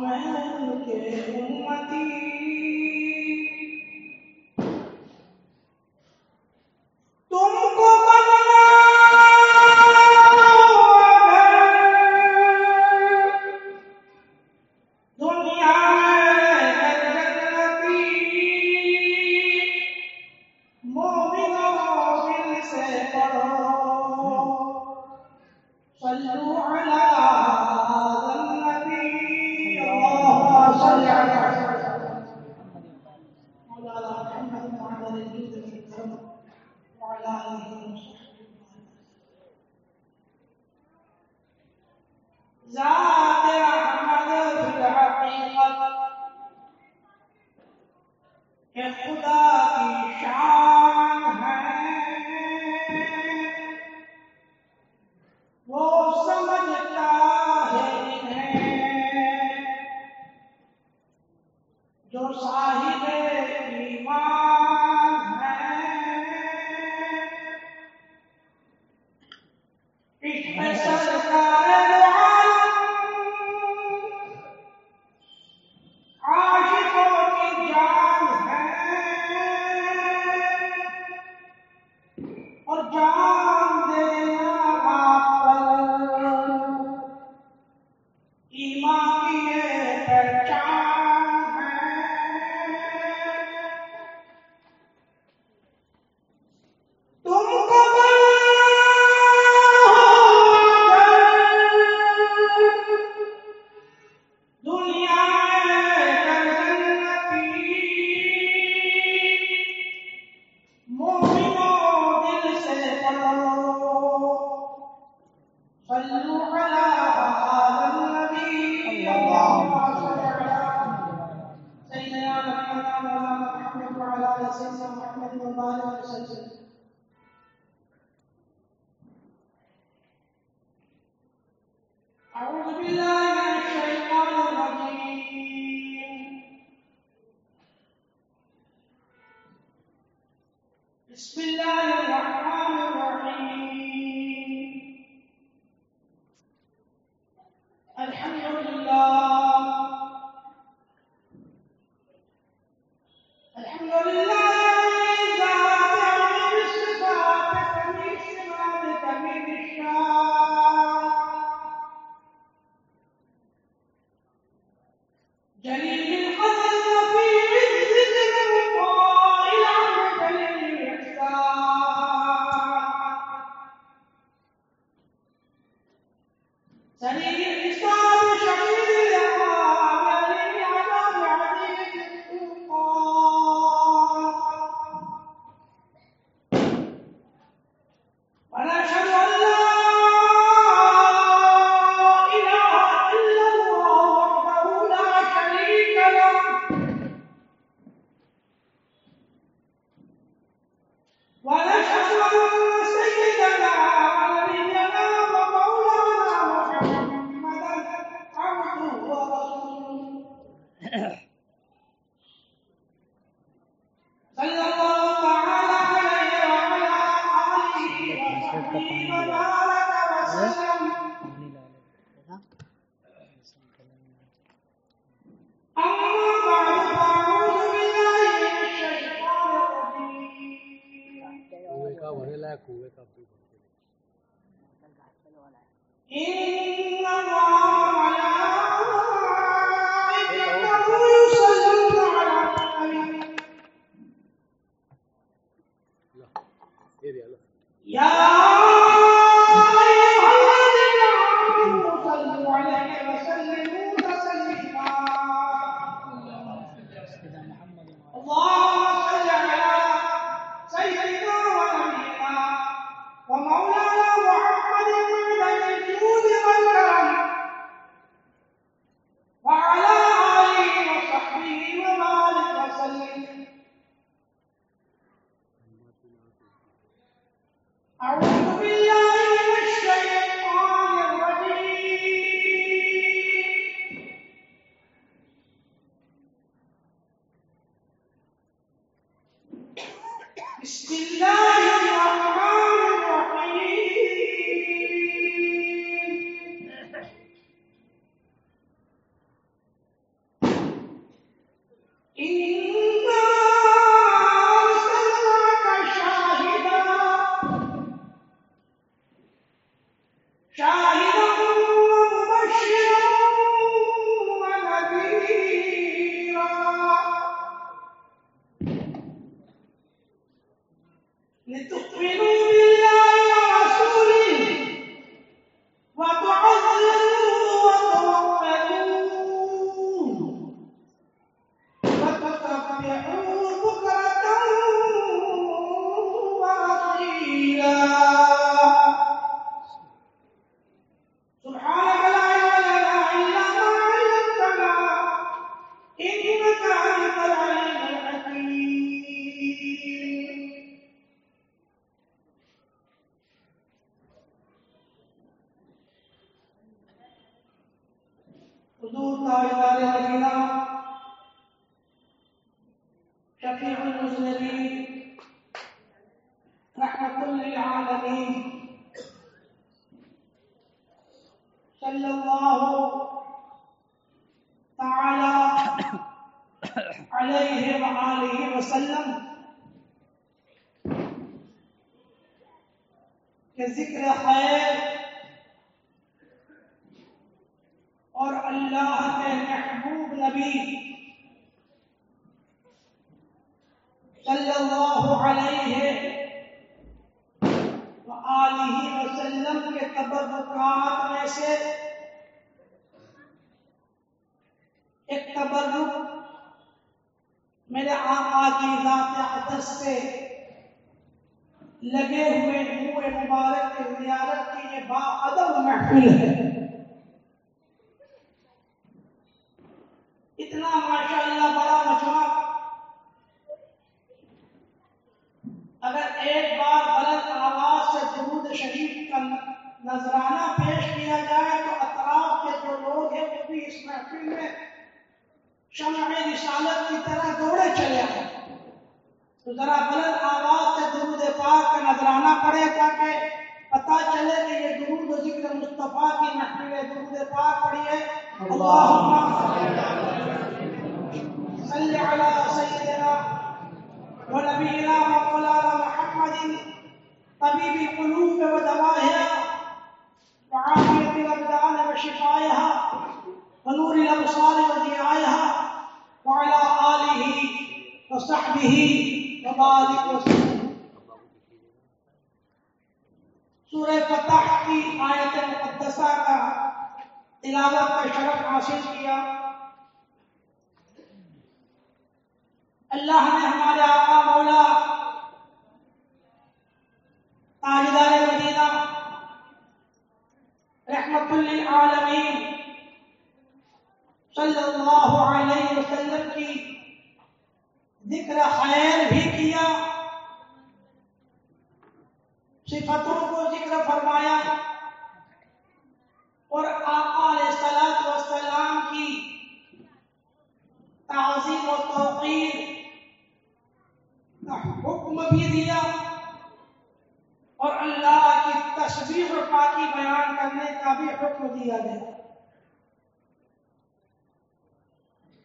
محمد کے امتی E شفیع المسلمین رحمت للعالمین صلی اللہ تعالی علیہ وآلہ وسلم. کہ ذکر خیر اور اللہ کے محبوب نبی تبرکات میں سے ایک تبرک میرے آقا کی ذات اقدس سے لگے ہوئے نور مبارک کی زیارت کی یہ با ادب محفل ہے۔ اتنا ماشاء اللہ بڑا مجمع اگر ایک بار بلند آواز سے درود شریف کا نذرانہ پیش کیا جائے تو اطراف کے جو لوگ ہیں وہ بھی اس محفل میں شمع رسالت کی طرح دوڑے چلے آئے۔ تو ذرا بلند آواز سے درود پاک کا نذرانہ پڑے تاکہ پتا چلے کہ یہ درود و ذکر مصطفیٰ کی محفل درود پاک پڑھیے اللہم صل علی سیدنا و نبینا و مولانا محمد، طبیب القلوب و دوائها وعافیت الابدان و شفائها ونور الابصار و ضیائها وعلى آله وصحبه وبارك وسلم سورہ فتح کی آیت مقدسہ کا تلاوت کا شرف حاصل کیا اللہ نے ہمارے آقا مولا تاجدار مدینہ رحمت للعالمین صلی اللہ علیہ وسلم کی ذکر خیر بھی کیا صفتوں کو ذکر فرمایا اور آقا علیہ السلام والسلام کی تعظیم و توقیر کا حکم بھی دیا اور اللہ کی تصویر اور پاکی بیان کرنے کا بھی حکم دیا گیا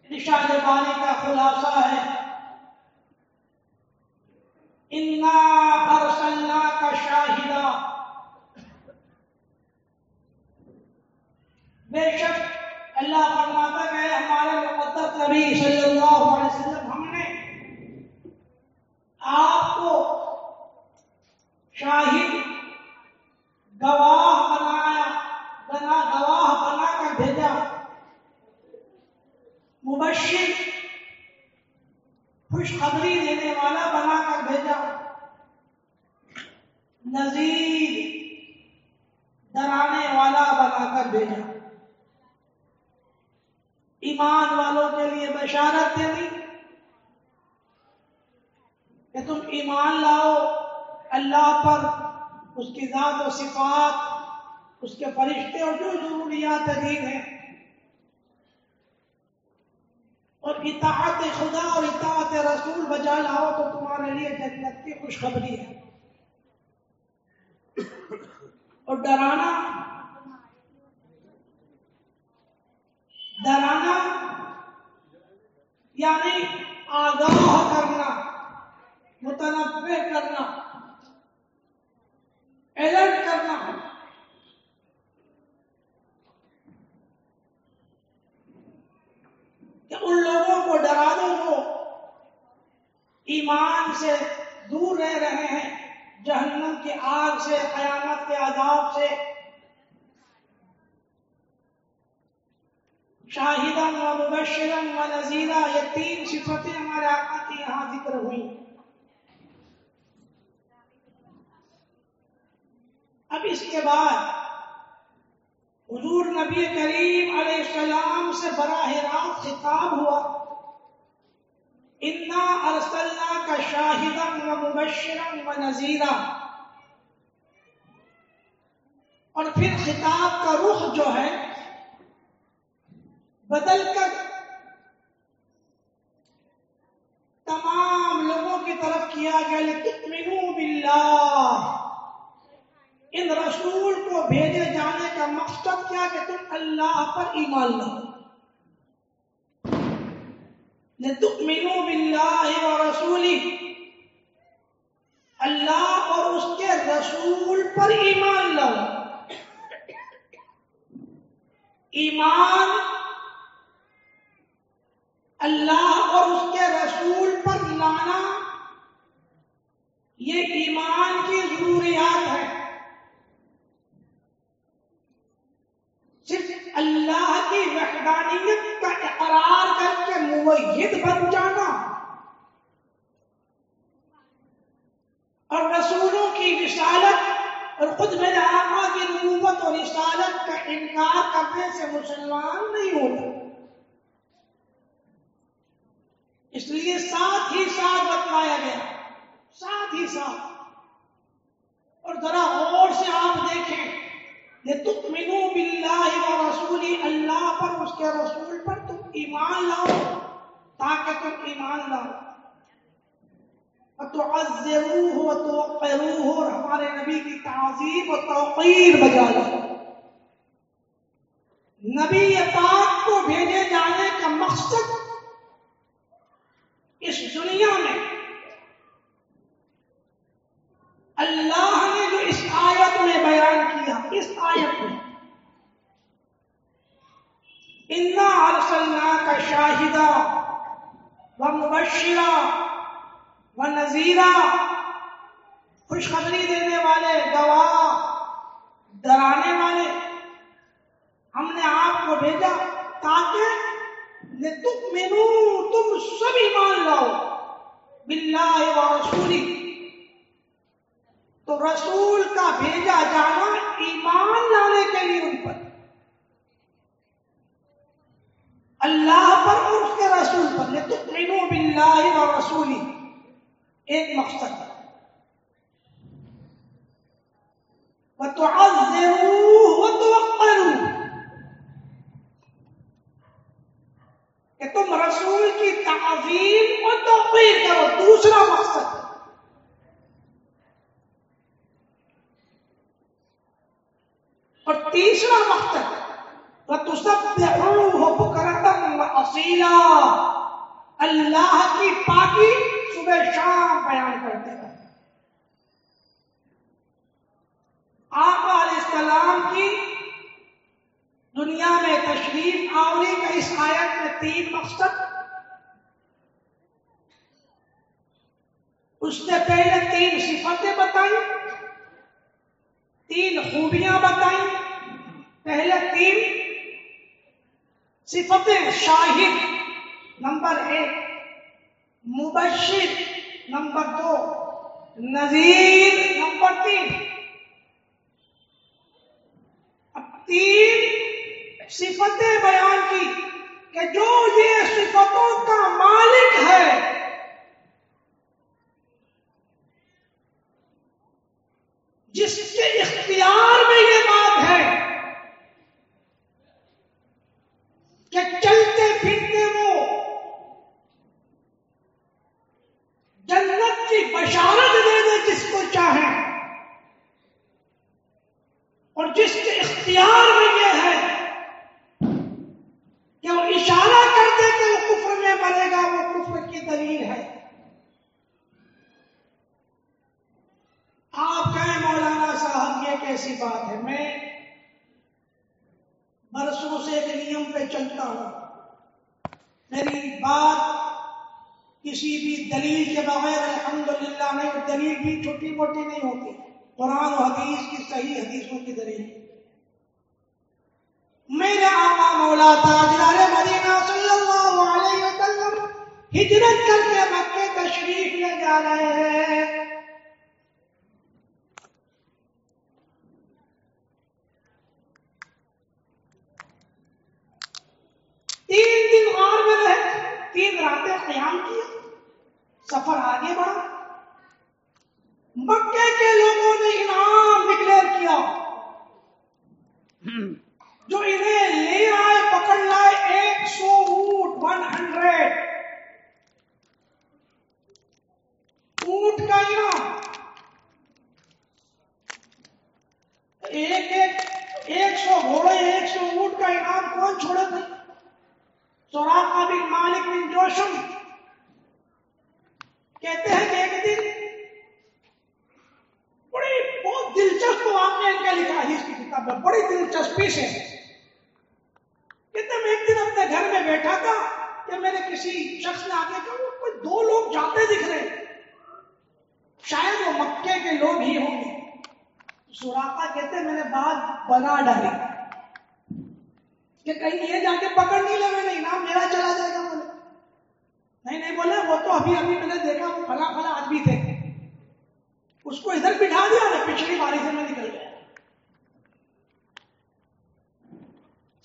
نشاد بانی کا خلاصہ ہے انا ارسلنا کا شاہدہ بے شک اللہ فرماتا ہے ہمارے مقدس نبی صلی اللہ علیہ وسلم ہم نے آپ کو شاہد گواہ بنایا، بنا گواہ بنا کر بھیجا۔ مبشر خوشخبری دینے والا بنا کر بھیجا۔ نذیر ڈرانے والا بنا کر بھیجا۔ ایمان والوں کے لیے بشارت دے دی کہ تم ایمان لاؤ، اللہ پر، اس کی ذات و صفات، اس کے فرشتے اور جو ضروریات دین ہیں۔ اور اطاعت خدا اور اطاعت رسول بجا لاؤ تو تمہارے لیے جنت کی خوشخبری ہے۔ اور ڈرانا ڈرانا یعنی آگاہ کرنا متنوع کرنا الرٹ کرنا کہ ان لوگوں کو ڈرا دو جو ایمان سے دور رہ رہے ہیں جہنم کی آگ سے قیامت کے عذاب سے شاہدن و مبشرن و نذیرہ یہ تین صفتیں ہمارے آقا کی یہاں ذکر ہوئی اب اس کے بعد حضور نبی کریم علیہ السلام سے براہ راست خطاب ہوا، انا ارسلنا کا شاہدن و مبشرن و نذیرہ اور پھر خطاب کا رخ جو ہے، بدل کر تمام لوگوں کی طرف کیا گیا لیکن باللہ ان رسول کو بھیجے جانے کا مقصد کیا کہ تم اللہ پر ایمان لاؤ۔ لتؤمنوا باللہ و رسولی اللہ اور اس کے رسول پر ایمان لاؤ۔ ایمان اللہ اور اس کے رسول پر لانا، یہ ایمان کی ضروریات ہے اللہ کی وحدانیت کا اقرار کر کے موحد بن جانا۔ اور رسولوں کی رسالت اور خود میرے آقا کی نبوت اور رسالت کا انکار کرنے سے مسلمان نہیں ہوتا۔ اس لیے ساتھ ہی ساتھ بتلایا گیا۔ ساتھ ہی ساتھ۔ اور ذرا غور سے آپ دیکھیں۔ یہ تؤمنوا باللہ و رسولی اللہ پر، اس کے رسول پر تم ایمان لاؤ تاکہ تم ایمان لاؤ۔ وتعذروه وتوقروه، اور ہمارے نبی کی تعظیم و توقیر بجا لا نبی پاک کو بھیجے جانے کا مقصد اس دنیا میں، اللہ نے جو اس آیت میں بیان کیا اس آیت میں انا ارسلنا کا شاہدہ و مبشرہ وہ نذیرہ خوشخبری دینے والے، گواہ، ڈرانے والے، ہم نے آپ کو بھیجا تاکہ تم تم سب ایمان لاؤ، باللہ و رسولی تو رسول اللہ پر اور اس کے رسول پر تم باللہ و رسولی ایک مقصد ہے کہ تم رسول کی تعظیم و توقیر کرو دوسرا مقصد اور تیسرا مقصد اصیلا اللہ کی پاکی صبح شام بیان کرتے ہیں۔ آقا علیہ السلام کی دنیا میں تشریف آوری کا اس آیت میں تین مقصد۔ اس نے پہلے تین صفتیں بتائی، تین خوبیاں بتائی۔ پہلے تین صفت شاہد نمبر ایک، مبشر نمبر دو، نذیر نمبر تین۔ اب تین صفتیں بیان کی کہ جو یہ صفتوں کا مالک ہے جس کے اختیار میں یہ بات ہے کہ چلتے پھرتے وہ جنت کی بشارت دے دے جس کو چاہیں اور جس کے اختیار میں یہ ہے کہ وہ اشارہ کر دے کہ وہ کفر میں بنے گا وہ کفر کی دلیل ہے آپ کہیں مولانا صاحب کیسی بات ہے، میں برسوں سے ایک نیم پہ چلتا ہوں۔ میری بات کسی بھی دلیل کے بغیر الحمدللہ نہیں دلیل بھی چھوٹی موٹی نہیں ہوتی۔ قرآن و حدیث کی صحیح حدیثوں کی دلیل۔ میرے آقا مولا تاجدار مدینہ صلی اللہ علیہ وسلم ہجرت کر کے مکے تشریف لے جا رہے ہیں۔ تین دن غار میں رہے تین راتیں قیام کیا سفر آگے بڑھا۔ مکے کے لوگوں نے انعام ڈکلیئر کیا۔ جو انہیں لے آئے پکڑ لائے ایک سو اونٹ ون ہنڈریڈ اونٹ کا انعام۔ ایک ایک ایک سو گھوڑے ایک سو اونٹ کا انعام کون چھوڑے تھے؟ سوراخا بن مالک بن جوشم کہتے ہیں کہ ایک دن بڑی بہت دلچسپ واقعہ ان کا لکھا ہے اس کی کتاب میں، بڑی دلچسپی سے کہتے میں ایک دن اپنے گھر میں بیٹھا تھا کہ میرے کسی شخص نے آگے کہا وہ کوئی دو لوگ جاتے دکھ رہے شاید وہ مکے کے لوگ ہی ہوں گے سوراخا کہتے میں نے بات بنا ڈالی کہ کہیں یہ جا کے پکڑ نہیں لے میں انعام میرا چلا جائے گا بولے نہیں نہیں بولے وہ تو ابھی ابھی میں نے دیکھا وہ فلاں فلاں آدمی تھے اس کو ادھر بٹھا دیا نا پچھلی باری سے میں نکل گیا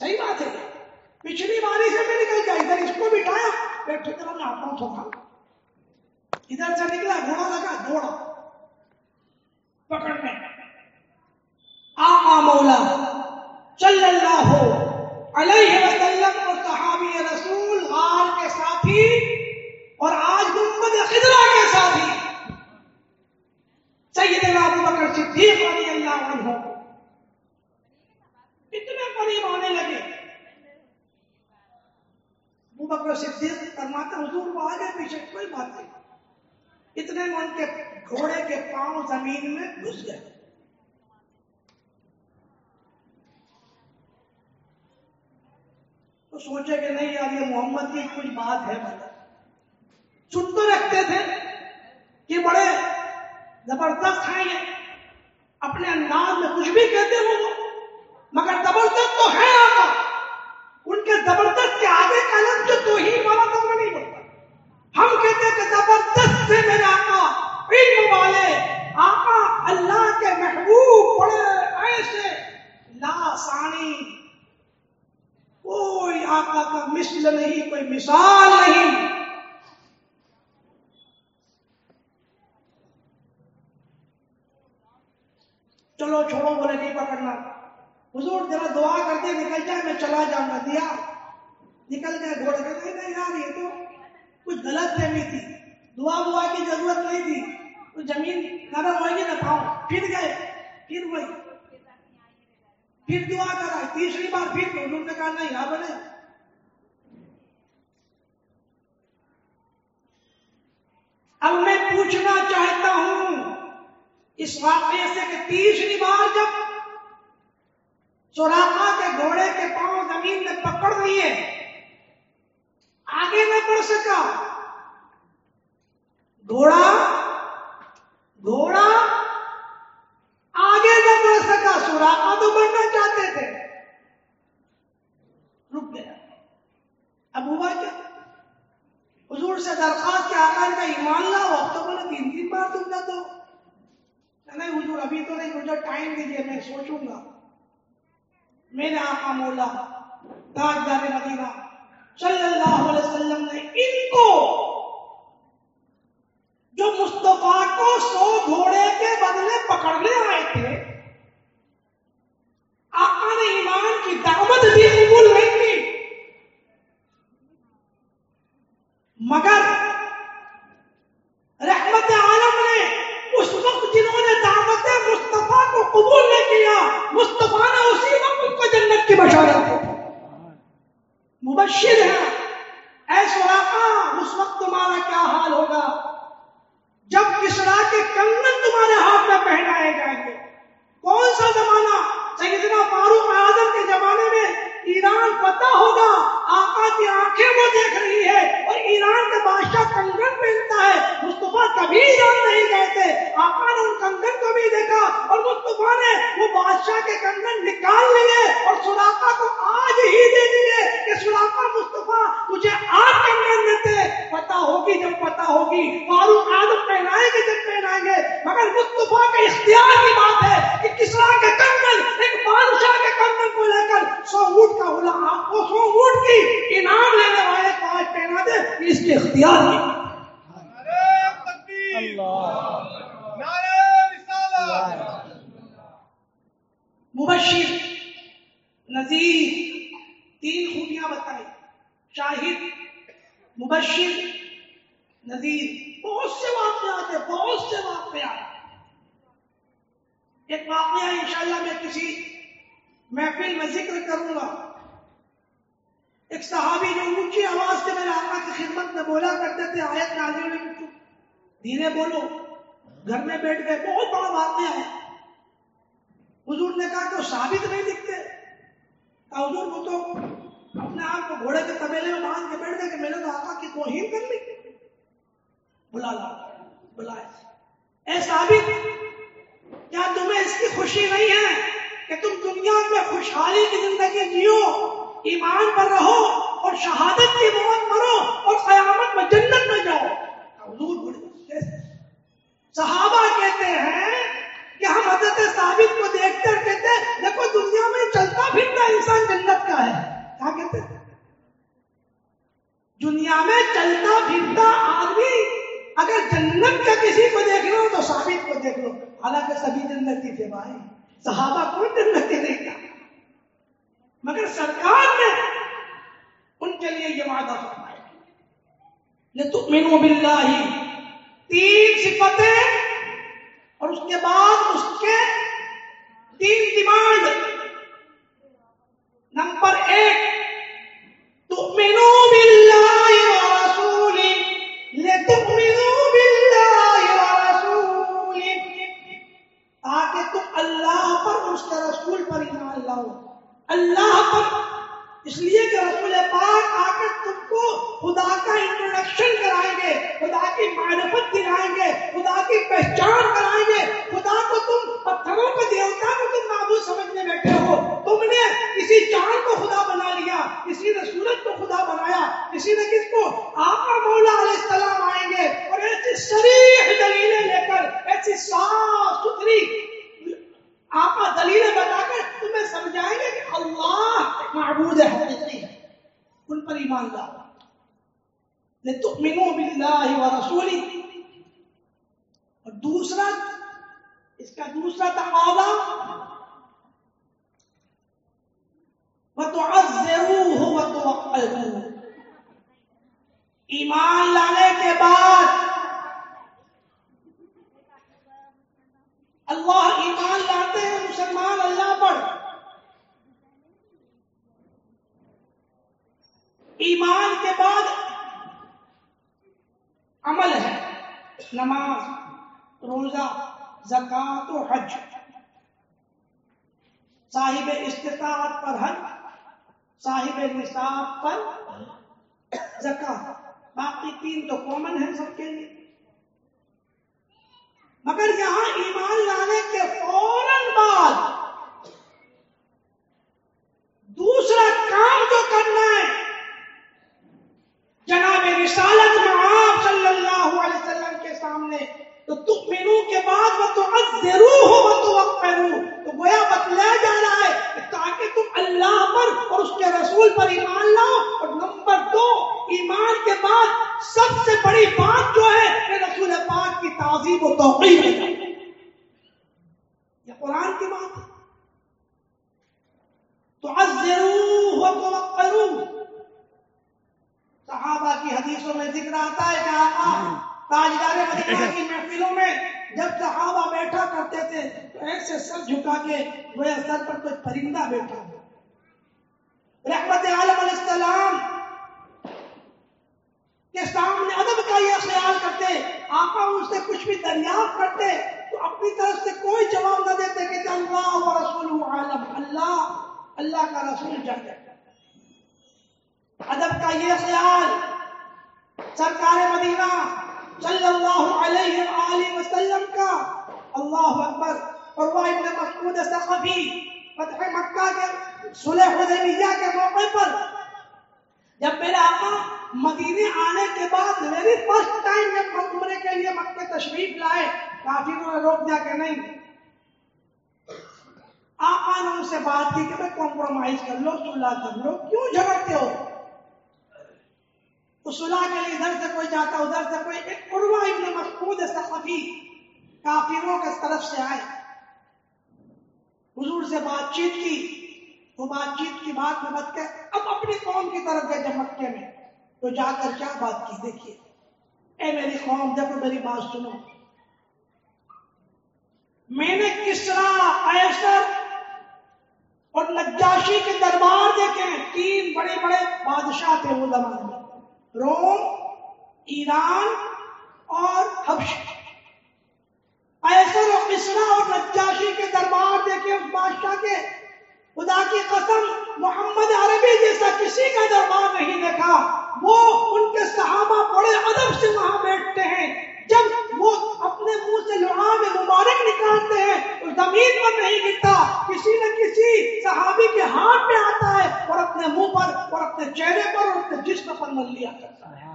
صحیح بات ہے پچھلی باری سے میں نکل گیا ادھر اس کو بٹھایا بیٹھے طرح میں آتا ہوں تھوڑا ادھر سے نکلا گھوڑا لگا دوڑا پکڑنے آقا مولا صلی اللہ علیہ وسلم اور صحابی رسول غار کے ساتھی اور آج محمد خدرا کے ساتھی سیدنا ابو بکر صدیق رضی اللہ عنہ اتنے قریب آنے لگے ابو بکر صدیق فرماتے حضور وہ آگے پیچھے کوئی بات نہیں اتنے میں ان کے گھوڑے کے پاؤں زمین میں گھس گئے تو سوچے کہ نہیں یار یہ محمد کی کچھ بات ہے مطلب سن تو رکھتے تھے کہ بڑے زبردست ہیں یہ اپنے انداز میں کچھ بھی کہتے ہو وہ مگر زبردست تو ہے آقا ان کے زبردست کے آگے کا لفظ جو توہین والا تو میں نہیں بولتا ہم کہتے ہیں کہ زبردست سے میرے آقا علم والے آقا اللہ کے محبوب بڑے ایسے لا ثانی کوئی آقا کا مثل نہیں، کوئی مثال نہیں۔ چلو چھوڑو، بولے نہیں پکڑنا۔ حضور ذرا دعا کر دے نکل جائے میں چلا جاؤں گا۔ دیا۔ نکل گئے، گھوڑے کے نہیں نہیں یار، یہ تو کچھ غلط فہمی تھی۔ دعا دعا کی ضرورت نہیں تھی۔ تو زمین نرم ہوئے گی نہ پاؤں پھر گئے، پھر وہی۔ پھر دعا کرا تیسری بار پھر حضور نے کہا، نہیں، یہاں بنے۔ اب میں پوچھنا چاہتا ہوں، اس واقعے سے کہ تیسری بار جب چوراخا کے گھوڑے کے پاؤں زمین میں پکڑ لیے، آگے نہ بڑھ سکا۔ گھوڑا گھوڑا، آگے نہ بڑھ سکا۔ سوراخا تو بڑھنا چاہتے تھے رک گیا اب ہوا کیا حضور سے درخواست کے آکار کا ایمان لاؤ اب تو بولے تین تین بار تم نہ تو نہیں حضور ابھی تو نہیں مجھے ٹائم دیجیے میں سوچوں گا۔ میرے آقا مولا، تاجدار مدینہ، صلی اللہ علیہ وسلم نے ان کو، جو مصطفیٰ کو سو گھوڑے کے بدلے پکڑنے آئے تھے، آقا نے ایمان کی دعوت بھی قبول نہیں کی۔ مگر رحمت عالم نے اس وقت جنہوں نے دعوت مصطفیٰ کو قبول نہیں کیا مصطفیٰ نے اسی وقت ان کو جنت کی بشارت دی مبشر ہے اے سوراخا اس وقت تمہارا کیا حال ہوگا جب کسرا کے کنگن تمہارے ہاتھ میں پہنائے جائیں گے کون سا زمانہ سیدنا فاروق اعظم کے زمانے میں ایران پتہ ہوگا آقا کی آنکھیں وہ دیکھ رہی ہے اور بادشاہ کنگن پہنتا ہے، مصطفیٰ کبھی جان نہیں گئے تھے آقا نے ان کنگن کو بھی دیکھا اور مصطفیٰ نے وہ بادشاہ کے کنگن نکال لیے اور سوراخا کو آج ہی دے دیے۔ کہ سلاقہ مصطفیٰ تجھے آج کنگن دیتے۔ پتہ ہوگی جب پتہ ہوگی۔ فاروق اعظم پہنائیں گے جب پہنائیں گے۔ مگر مصطفیٰ کے اختیار کی بات ہے کہ کسرا کے کنگن ایک بادشاہ کے کنگن کو لے کر سو اونٹ کا غلام وہ سو اونٹ کی انعام لینے والے کو آج پہنا دے۔ اس کے اختیار کی مبشر نذیر تین خوبیاں بتائی۔ شاہد، مبشر، نذیر، بہت سے واقعات ہیں، بہت سے واقعات۔ ایک واقعہ انشاءاللہ میں کسی محفل میں ذکر کروں گا۔ ایک صحابی جو اونچی آواز سے میرے آقا کی خدمت میں بولا کرتے تھے، آیت نازل ہوئی۔ کہ دھیرے بولو، گھر میں بیٹھ گئے، بہت بڑا واقعہ ہے۔ حضور نے کہا کہ وہ ثابت نہیں دکھتے۔ کہا، حضور وہ تو اپنے آپ کو گھوڑے کے طبیلے میں باندھ کے بیٹھ گئے کہ میں نے تو آقا کی توہین کر لی۔ بلا لا بلائے اے ثابت، کیا تمہیں اس کی خوشی نہیں ہے کہ تم دنیا میں خوشحالی کی زندگی جیو، ایمان پر رہو اور شہادت کی موت مرو اور قیامت میں جنت میں جاؤ؟ حضور بڑے صحابہ کہتے ہیں کہ ہم حضرت ثابت کو دیکھتے اور کہتے ہیں، دیکھو دنیا میں چلتا پھرتا انسان جنت کا ہے۔ کیا کہتے ہیں؟ دنیا میں چلتا پھرتا آدمی اگر جنت کا کسی کو دیکھ لو تو ثابت کو دیکھ لو۔ حالانکہ سبھی جنتی تھے بھائی صحابہ کون جنتی نہیں تھا۔ مگر سرکار نے ان کے لیے یہ وعدہ فرمایا۔ لتؤمنوا باللہ۔ تین صفتیں اور اس کے بعد اس کے تین ڈیمانڈ۔ نمبر ایک تؤمنوا باللہ ورسولہ لتؤمنوا باللہ ورسولہ۔ تاکہ تم اللہ پر اس کے رسول پر ایمان لاؤ۔ اللہ پر، اس لیے کہ رسول پاک خدا کا انٹروڈکشن کرائیں گے، خدا کی معرفت دلائیں گے، خدا کی پہچان کرائیں گے۔ خدا کو تم پتھروں کے دیوتا کو تم معبود سمجھنے بیٹھے ہو۔ تم نے کسی چاند کو خدا بنا لیا کسی نے سورج کو خدا بنایا کسی نے کس کو؟ آقا مولا علیہ السلام آئیں گے۔ اور ایسی شریح دلیلیں لے کر، ایسی صاف ستھری آقا دلیلیں بتا کر تمہیں سمجھائیں گے کہ اللہ معبود حقیقی ہے۔ ان پر ایمان لاؤ۔ لتؤمنوا باللہ ورسولہ اور دوسرا، اس کا دوسرا تقاضا، وتعذروه وتوقروه ایمان لانے کے بعد، اللہ ایمان لاتے ہیں، مسلمان اللہ پر. ایمان کے بعد عمل ہے۔ نماز، روزہ زکات و حج۔ صاحب استطاعت پر حج، صاحب نصاب پر زکات باقی تین تو کامن ہیں سب کے لیے۔ مگر یہاں ایمان لانے کے فوراً بعد دوسرا کام جو کرنا ہے جناب رسالت میں آپ صلی اللہ علیہ وسلم کے سامنے تو تؤمنو کے بعد وہ تو ہو وہ تو تو گویا بتلایا جا رہا ہے کہ تاکہ تم اللہ پر اور اس کے رسول پر ایمان لاؤ اور نمبر دو ایمان کے بعد سب سے بڑی بات جو ہے کہ رسول پاک کی تعظیم و توقیر ہے یہ قرآن کی بات ہے تو وتوقروه صحابہ کی حدیثوں میں ذکر آتا ہے کہ آقا تاجدار مدینہ کی محفلوں میں جب صحابہ بیٹھا کرتے تھے تو ایسے سر جھکا کے گویا سر پر کوئی پرندہ بیٹھا ہو رحمت عالم علیہ السلام کے سامنے ادب کا یہ خیال کرتے آقا ان سے کچھ بھی دریافت کرتے تو اپنی طرف سے کوئی جواب نہ دیتے کہ اللہ و رسول عالم اللہ اللہ کا رسول جاتے ادب کا یہ خیال سرکار مدینہ صلی اللہ علیہ وآلہ وسلم کا اللہ اکبر اور وہ ابن مسعود ثقفی فتح مکہ کے صلح حدیبیہ کے موقع پر جب میرے آقا مدینے آنے کے بعد میری فرسٹ ٹائم جب ہم عمرے کے لیے مکہ تشریف لائے، کافروں نے روک دیا کہ نہیں۔ آقا نے ان سے بات کی کہ کمپرومائز کر لو صلح کر لو کیوں جھگڑتے ہو؟ تو صلح کے لیے ادھر سے کوئی جاتا، ادھر سے کوئی، ایک عروہ ابن مسعود ثقفی، کافروں کے طرف سے آئے۔ حضور سے بات چیت کی، وہ بات چیت کی بات میں بت کے اب اپنی قوم کی طرف گئے جب مکے میں۔ تو جا کر کیا بات کی؟ دیکھیے۔ اے میری قوم جب میری بات سنو۔ میں نے کسرا ایسر اور نجاشی کے دربار دیکھے تین بڑے بڑے بادشاہ تھے وہ زمانے میں۔ روم، ایران اور حبش ایسر و کسرا اور نجاشی کے دربار دیکھے اس بادشاہ کے۔ خدا کی قسم، محمد عربی جیسا کسی کا دربار نہیں دیکھا۔ وہ ان کے صحابہ بڑے ادب سے وہاں بیٹھتے ہیں۔ جب وہ اپنے منہ سے لعاب مبارک نکالتے ہیں تو زمین پر نہیں گرتا کسی نہ کسی صحابی کے ہاتھ میں آتا ہے اور اپنے منہ پر اور اپنے چہرے پر اور اپنے جسم پر مل لیا کرتا ہے۔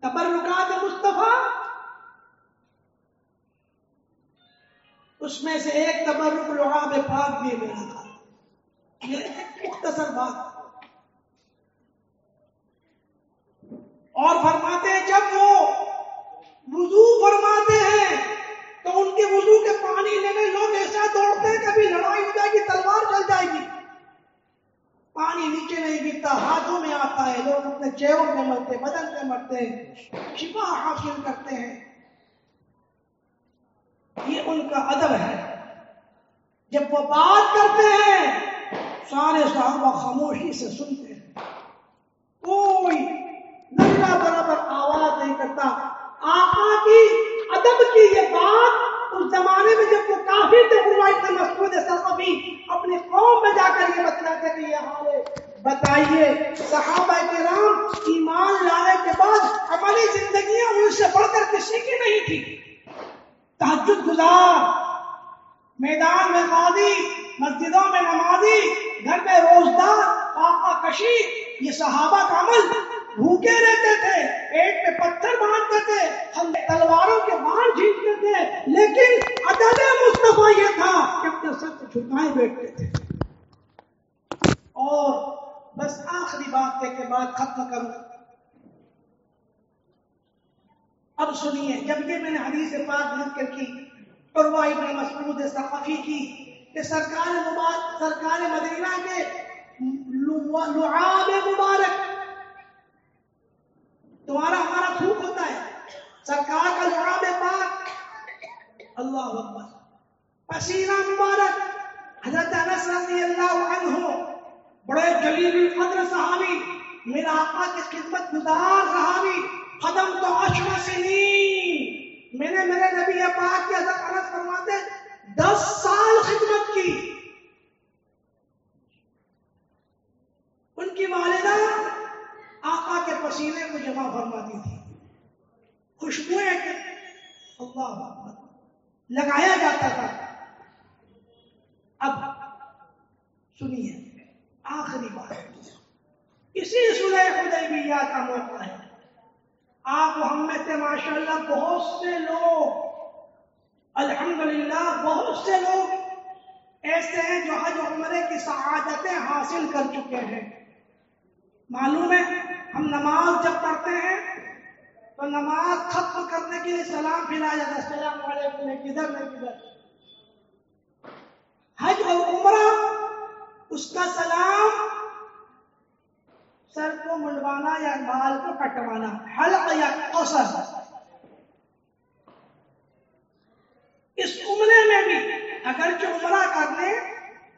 تبرکات مصطفیٰ۔ اس میں سے ایک تبرک لعاب پاک بھی میرا تھا۔ یہ ایک مختصر بات۔ اور فرماتے ہیں جب وہ وضو فرماتے ہیں۔ تو ان کے وضو کے پانی لینے لوگ ایسا دوڑتے ہیں، کبھی لڑائی ہو جائے گی، تلوار چل جائے گی۔ پانی نیچے نہیں گرتا، ہاتھوں میں آتا ہے۔ لوگ اپنے چہروں پہ مرتے، بدن پہ مرتے ہیں۔ شفا حاصل کرتے ہیں۔ یہ ان کا ادب ہے۔ جب وہ بات کرتے ہیں، سارے صحابہ خاموشی سے سنتے ہیں۔ کوئی نرا برابر آواز نہیں کرتا۔ آقا کی ادب کی یہ بات اس زمانے میں جب وہ کافی تھے ابن مسعود ثقفی اپنی قوم میں جا کر یہ بتلاتے کہ یہ حال ہے بتائیے، صحابہ کرام ایمان لانے کے بعد ہماری زندگیاں ان سے بڑھ کر کسی کی نہیں تھی۔ تحجد گزار، میدان میں قاضی مسجدوں میں نمازی، گھر میں روزدار، آقا کشی، یہ صحابہ کا عمل۔ بھوکے رہتے تھے، پیٹ پہ پتھر باندھتے تھے، ہم تلواروں کے بار جھینکتے تھے، لیکن ادب مصطفیٰ یہ تھا کہ اپنے سر کو جھکائے بیٹھتے تھے۔ اور بس آخری بات کے بعد ختم کروں۔ اب سنیے، جب یہ میں نے حدیث پاک ذکر کی عروہ ابن مسعود ثقفی کی کہ سرکار مبارک، سرکار مدینہ کے لعاب مبارک تمہارا ہمارا تھوک ہوتا ہے۔ سرکار کا لعاب پاک۔ اللہ اکبر۔ پسینہ مبارک۔ حضرت انس رضی اللہ عنہ۔ بڑے جلیل القدر صحابی۔ میرا آقا کی خدمت گزار صحابی۔ قدم تو اشر سنین میں نے میرے نبی پاک کی حضرت انس فرماتے دس سال خدمت کی۔ ان کی والدہ آقا کے پسینے کو جمع فرماتی تھی۔ خوشبوئیں اللہ لگایا جاتا تھا۔ اب سنیے، آخری بات۔ اسی سلح حدیبیہ کا موقع ہے۔ آپ محمد سے ماشاء اللہ بہت سے لوگ، الحمدللہ بہت سے لوگ ایسے ہیں جو حج عمرے کی سعادتیں حاصل کر چکے ہیں۔ معلوم ہے، ہم نماز جب پڑھتے ہیں، تو نماز ختم کرنے کے لیے سلام پھیلایا جاتا ہے، السلام علیکم کدھر نہیں کدھر؟ حج اور عمرہ، اس کا سلام سر کو منڈوانا یا بال کو کٹوانا حلق یا قصر۔ اس عمرے میں بھی اگر جو عمرہ کرنے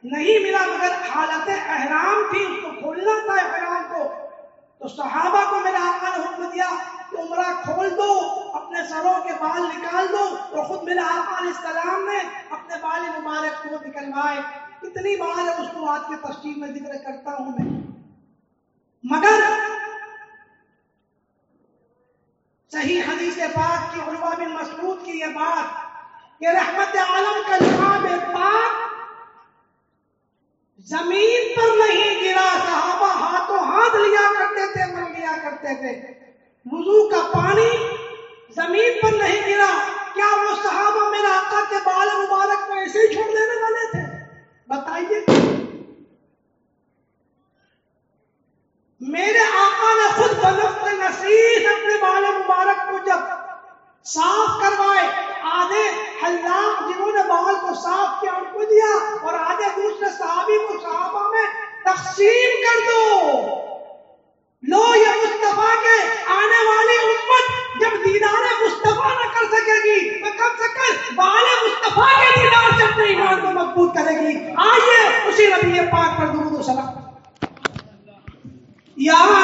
نہیں ملا مگر حالت احرام تھی اس کو کھولنا تھا، احرام کو۔ تو صحابہ کو میرا آقا نے حکم دیا کہ عمرہ کھول دو، اپنے سروں کے بال نکال دو اور خود میرا آقا علیہ السلام نے اپنے بال مبارک کو نکلوائے۔ اتنی بار اس کو آج کی تشکیل میں ذکر کرتا ہوں میں۔ مگر صحیح حدیث پاک کی عروہ بن مسعود کی یہ بات کہ رحمت عالم کا جواب پاک زمین پر نہیں گرا، صحابہ ہاتھوں ہاتھ لیا کرتے تھے، مر لیا کرتے تھے۔ وضو کا پانی زمین پر نہیں گرا۔ کیا وہ صحابہ میرے آقا کے بال مبارک کو ایسے ہی چھوڑ دینے والے تھے؟ بتائیے۔ میرے آقا نے خود بنفت نصیح اپنے بال مبارک صاف کروائے، آدھے حلاق جنہوں نے بال کو صاف کیا ان کو دیا اور آدھے دوسرے صحابی کو صحابہ میں تقسیم کر دو۔ لو یہ مصطفیٰ کے آنے والی امت جب دیدار مصطفیٰ نہ کر سکے گی، تو کم سے کم بال مصطفیٰ کے دیدار سے اپنے ایمان کو مضبوط کرے گی۔ آئیے اسی نبی پاک پر درود و سلام۔ یا